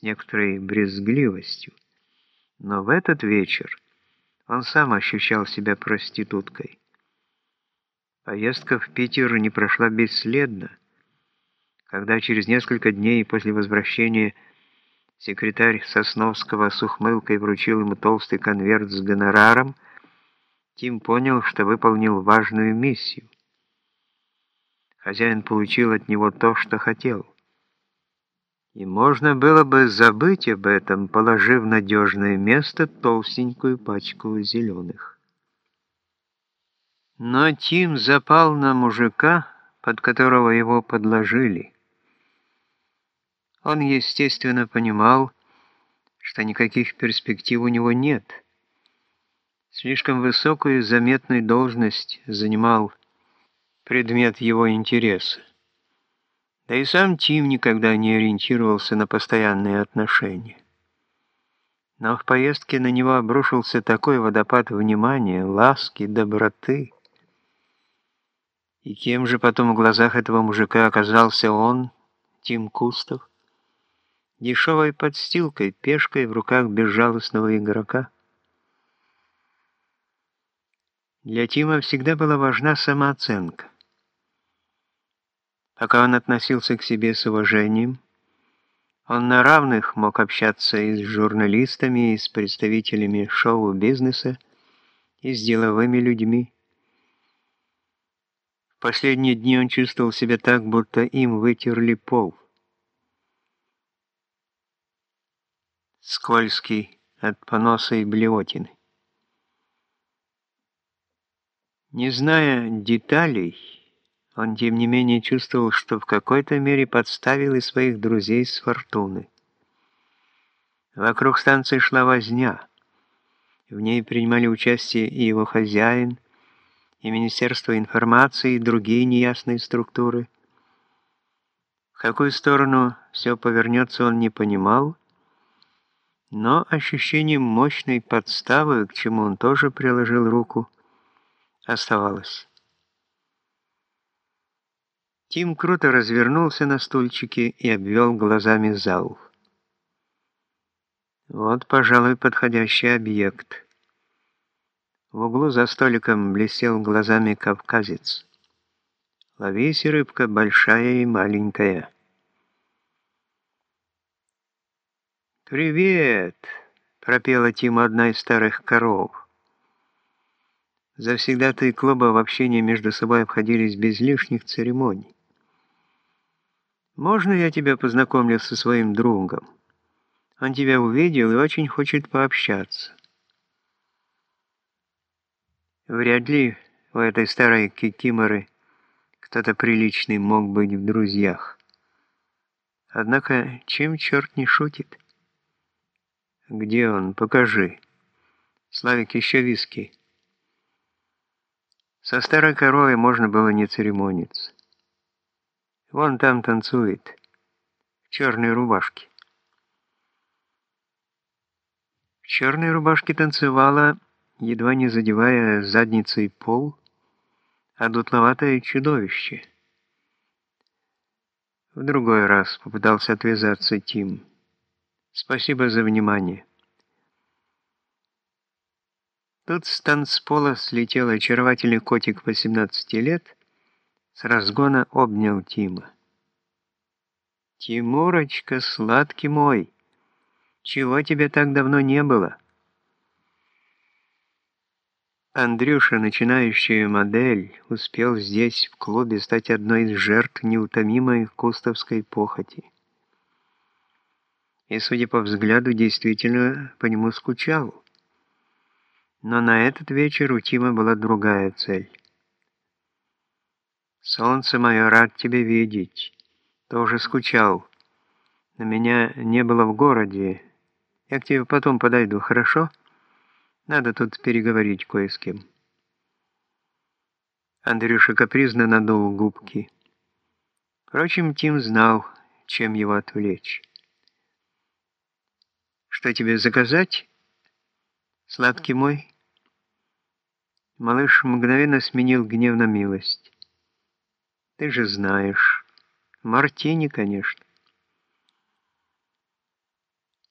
с некоторой брезгливостью. Но в этот вечер он сам ощущал себя проституткой. Поездка в Питер не прошла бесследно. Когда через несколько дней после возвращения секретарь Сосновского с ухмылкой вручил ему толстый конверт с гонораром, Тим понял, что выполнил важную миссию. Хозяин получил от него то, что хотел. И можно было бы забыть об этом, положив надежное место толстенькую пачку зеленых. Но Тим запал на мужика, под которого его подложили. Он, естественно, понимал, что никаких перспектив у него нет. Слишком высокую заметную должность занимал предмет его интереса. Да и сам Тим никогда не ориентировался на постоянные отношения. Но в поездке на него обрушился такой водопад внимания, ласки, доброты. И кем же потом в глазах этого мужика оказался он, Тим Кустов? Дешевой подстилкой, пешкой в руках безжалостного игрока. Для Тима всегда была важна самооценка. Пока он относился к себе с уважением, он на равных мог общаться и с журналистами, и с представителями шоу-бизнеса, и с деловыми людьми. В последние дни он чувствовал себя так, будто им вытерли пол. Скользкий от поноса и блевотины. Не зная деталей, он, тем не менее, чувствовал, что в какой-то мере подставил и своих друзей с фортуны. Вокруг станции шла возня. В ней принимали участие и его хозяин, и Министерство информации, и другие неясные структуры. В какую сторону все повернется, он не понимал, но ощущение мощной подставы, к чему он тоже приложил руку, оставалось. Тим круто развернулся на стульчике и обвел глазами зал. Вот, пожалуй, подходящий объект. В углу за столиком блестел глазами кавказец. Ловись, рыбка, большая и маленькая. «Привет!» — пропела Тима одна из старых коров. Завсегдатые клуба в общении между собой обходились без лишних церемоний. Можно я тебя познакомлю со своим другом? Он тебя увидел и очень хочет пообщаться. Вряд ли у этой старой кикиморы кто-то приличный мог быть в друзьях. Однако, чем черт не шутит? Где он? Покажи. Славик, еще виски. Со старой коровой можно было не церемониться. Вон там танцует, в черной рубашке. В черной рубашке танцевала, едва не задевая задницей пол, а дутловатое чудовище. В другой раз попытался отвязаться Тим. Спасибо за внимание. Тут с танцпола слетел очаровательный котик 18 лет с разгона обнял Тима. «Тимурочка, сладкий мой, чего тебе так давно не было?» Андрюша, начинающая модель, успел здесь, в клубе, стать одной из жертв неутомимой кустовской похоти. И, судя по взгляду, действительно по нему скучал. Но на этот вечер у Тима была другая цель. Солнце мое, рад тебя видеть. Тоже скучал. На меня не было в городе. Я к тебе потом подойду, хорошо? Надо тут переговорить кое с кем. Андрюша капризно надул губки. Впрочем, Тим знал, чем его отвлечь. «Что тебе заказать, сладкий мой?» Малыш мгновенно сменил гнев на милость. Ты же знаешь. Мартини, конечно.